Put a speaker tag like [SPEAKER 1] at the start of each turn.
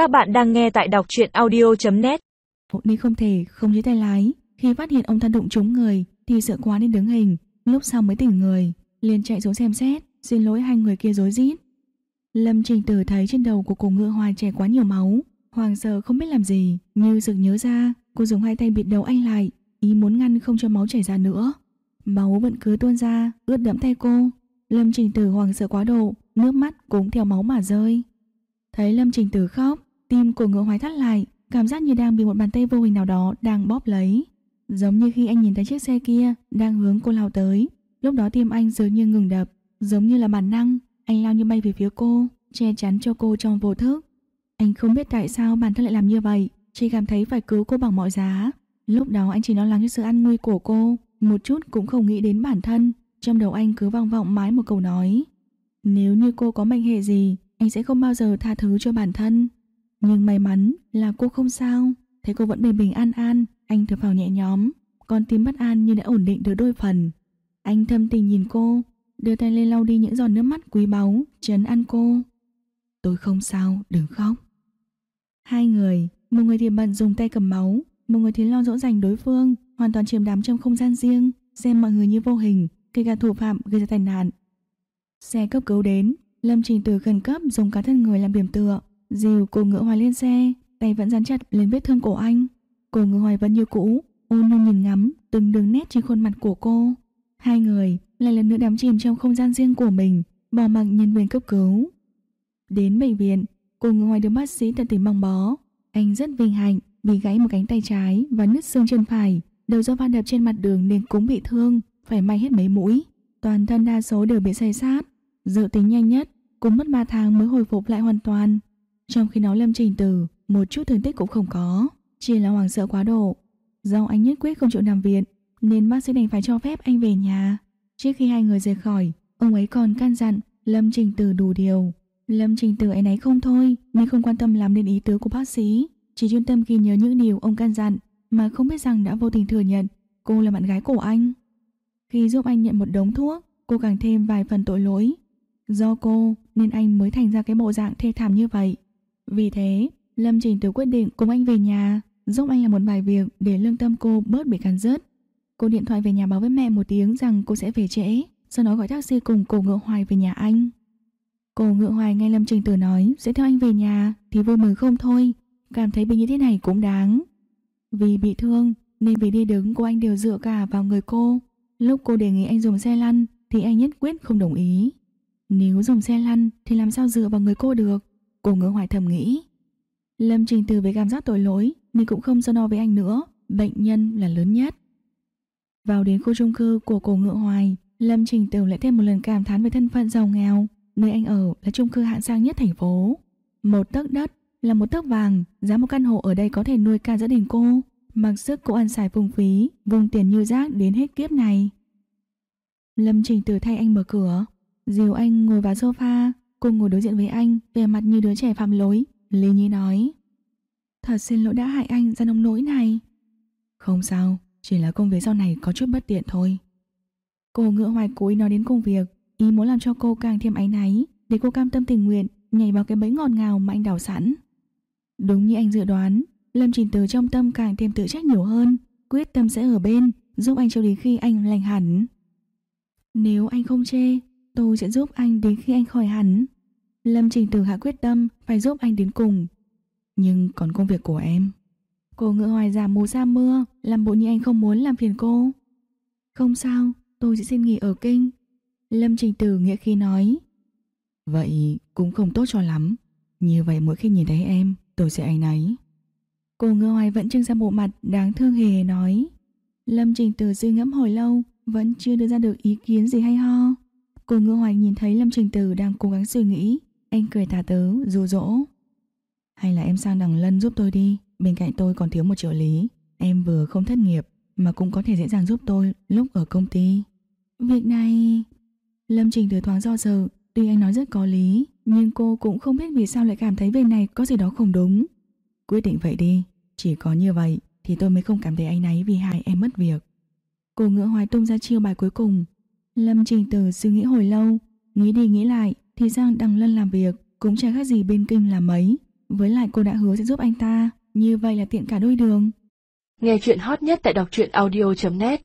[SPEAKER 1] Các bạn đang nghe tại đọc truyện audio.net
[SPEAKER 2] Nên không thể không dưới tay lái. Khi phát hiện ông thân đụng trúng người, Thì sợ quá nên đứng hình. Lúc sau mới tỉnh người, liền chạy xuống xem xét, Xin lỗi hai người kia dối rít. Lâm Trình Tử thấy trên đầu của cổ ngựa hoa chảy quá nhiều máu Hoàng sợ không biết làm gì, Như sực nhớ ra, Cô dùng hai tay bịt đầu anh lại, Ý muốn ngăn không cho máu chảy ra nữa. Máu vẫn cứ tuôn ra, Ướt đẫm tay cô. Lâm Trình Tử hoàng sợ quá độ, Nước mắt cũng theo máu mà rơi. Thấy Lâm Trình Tử khóc Tim của ngựa hoài thắt lại, Cảm giác như đang bị một bàn tay vô hình nào đó đang bóp lấy. Giống như khi anh nhìn thấy chiếc xe kia Đang hướng cô lao tới, Lúc đó tim anh dường như ngừng đập, Giống như là bản năng, Anh lao như bay về phía cô, Che chắn cho cô trong vô thức. Anh không biết tại sao bản thân lại làm như vậy, Chỉ cảm thấy phải cứu cô bằng mọi giá. Lúc đó anh chỉ lo lắng cho sự an nguy của cô, Một chút cũng không nghĩ đến bản thân, Trong đầu anh cứ vang vọng mãi một câu nói. Nếu như cô có mệnh hệ gì, Anh sẽ không bao giờ tha thứ cho bản thân. Nhưng may mắn là cô không sao. Thấy cô vẫn bình bình an an. Anh thở phào nhẹ nhõm. Con tim bất an như đã ổn định được đôi phần. Anh thâm tình nhìn cô Đưa tay lên lau đi những giọt nước mắt quý báu Trấn an cô. Tôi không sao, đừng khóc. Hai người Một người thì bận dùng tay cầm máu Một người thì lo dỗ dành đối phương Hoàn toàn chiếm đám trong không gian riêng Xem mọi người như vô hình Kể cả thủ phạm gây ra tai nạn. Xe cấp cứu đến Lâm Trình từ khẩn cấp dùng cả thân người làm điểm tựa. Dìu cô ngựa hoài lên xe, Tay vẫn dán chặt lên vết thương cổ anh. Cô ngựa hoài vẫn như cũ, Ôn nhu nhìn ngắm từng đường nét trên khuôn mặt của cô. Hai người lại lần nữa đắm chìm trong không gian riêng của mình, Bỏ mặc nhân viên cấp cứu. Đến bệnh viện Cô ngựa hoài được bác sĩ tận tình băng bó. Anh rất vinh hạnh vì gãy một cánh tay trái Và nứt xương chân phải. Đều do va đập trên mặt đường nên cũng bị thương, Phải may hết mấy mũi. Toàn thân đa số đều bị xây sát Dự tính nhanh nhất, Cũng mất 3 tháng mới hồi phục lại hoàn toàn. Trong khi nó lâm trình tử Một chút thương tích cũng không có. Chỉ là hoảng sợ quá độ. Do anh nhất quyết không chịu nằm viện, Nên bác sĩ đành phải cho phép anh về nhà. Trước khi hai người rời khỏi, Ông ấy còn căn dặn Lâm Trình Tử đủ điều. Lâm Trình Tử ấy nấy không thôi Nên không quan tâm làm đến ý tứ của bác sĩ. Chỉ chuyên tâm ghi nhớ những điều ông căn dặn, Mà không biết rằng đã vô tình thừa nhận Cô là bạn gái của anh. Khi giúp anh nhận một đống thuốc, Cô càng thêm vài phần tội lỗi. Do cô, nên anh mới thành ra cái bộ dạng thê thảm như vậy. Vì thế, Lâm Trình Tử quyết định cùng anh về nhà, Giúp anh làm một vài việc để lương tâm cô bớt bị cắn rứt. Cô điện thoại về nhà báo với mẹ một tiếng rằng cô sẽ về trễ, Sau đó gọi taxi cùng cô ngựa hoài về nhà anh. Cô ngựa hoài nghe Lâm Trình Tử nói sẽ theo anh về nhà Thì vui mừng không thôi, Cảm thấy bị như thế này cũng đáng. Vì bị thương nên vì đi đứng của anh đều dựa cả vào người cô. Lúc cô đề nghị anh dùng xe lăn Thì anh nhất quyết không đồng ý. Nếu dùng xe lăn thì làm sao dựa vào người cô được? Cô ngựa hoài thầm nghĩ. Lâm Trình từ với cảm giác tội lỗi Nên cũng không so no với anh nữa. Bệnh nhân là lớn nhất. Vào đến khu trung cư của cổ ngựa hoài, Lâm Trình từ lại thêm một lần cảm thán về thân phận giàu nghèo. Nơi anh ở là trung cư hạng sang nhất thành phố. Một tấc đất là một tấc vàng, Giá một căn hộ ở đây có thể nuôi cả gia đình cô. Mặc sức cô ăn xài phung phí, Vùng tiền như rác đến hết kiếp này. Lâm Trình từ thay anh mở cửa. Dìu anh ngồi vào sofa. Cô ngồi đối diện với anh, vẻ mặt như đứa trẻ phạm lỗi, Lý Nhi nói. Thật xin lỗi đã hại anh ra nông nỗi này. Không sao, Chỉ là công việc sau này có chút bất tiện thôi. Cô ngựa hoài cố ý nói đến công việc, Ý muốn làm cho cô càng thêm áy náy, Để cô cam tâm tình nguyện, Nhảy vào cái bẫy ngọt ngào mà anh đào sẵn. Đúng như anh dự đoán, Lâm Trình Từ trong tâm càng thêm tự trách nhiều hơn, Quyết tâm sẽ ở bên, Giúp anh cho đến khi anh lành hẳn. Nếu anh không chê Tôi sẽ giúp anh đến khi anh khỏi hẳn. Lâm Trình Từ hạ quyết tâm, Phải giúp anh đến cùng. Nhưng còn công việc của em. Cô ngựa hoài giả mù ra mưa, Làm bộ như anh không muốn làm phiền cô. Không sao, tôi sẽ xin nghỉ ở kinh. Lâm Trình Tử nghĩa khi nói. Vậy cũng không tốt cho lắm. Như vậy mỗi khi nhìn thấy em, Tôi sẽ anh ấy Cô ngựa hoài vẫn trưng ra bộ mặt đáng thương hề hề nói. Lâm Trình Tử suy ngẫm hồi lâu, Vẫn chưa đưa ra được ý kiến gì hay ho. Cô ngựa hoài nhìn thấy Lâm Trình Tử đang cố gắng suy nghĩ. Anh cười tà tớ, ru rỗ. Hay là em sang đằng lân giúp tôi đi Bên cạnh tôi còn thiếu một triệu lý. Em vừa không thất nghiệp Mà cũng có thể dễ dàng giúp tôi lúc ở công ty. Việc này... Lâm Trình Tử thoáng do dự Tuy anh nói rất có lý Nhưng cô cũng không biết vì sao lại cảm thấy việc này có gì đó không đúng. Quyết định vậy đi Chỉ có như vậy Thì tôi mới không cảm thấy anh ấy vì hại em mất việc. Cô ngựa hoài tung ra chiêu bài cuối cùng Lâm Trình Tử suy nghĩ hồi lâu Nghĩ đi nghĩ lại Thì Giang đằng lân làm việc Cũng chả khác gì bên kinh làm mấy Với lại cô đã hứa sẽ giúp anh ta, như vậy là tiện cả đôi đường.
[SPEAKER 1] Nghe chuyện hot nhất tại đọc truyện audio.net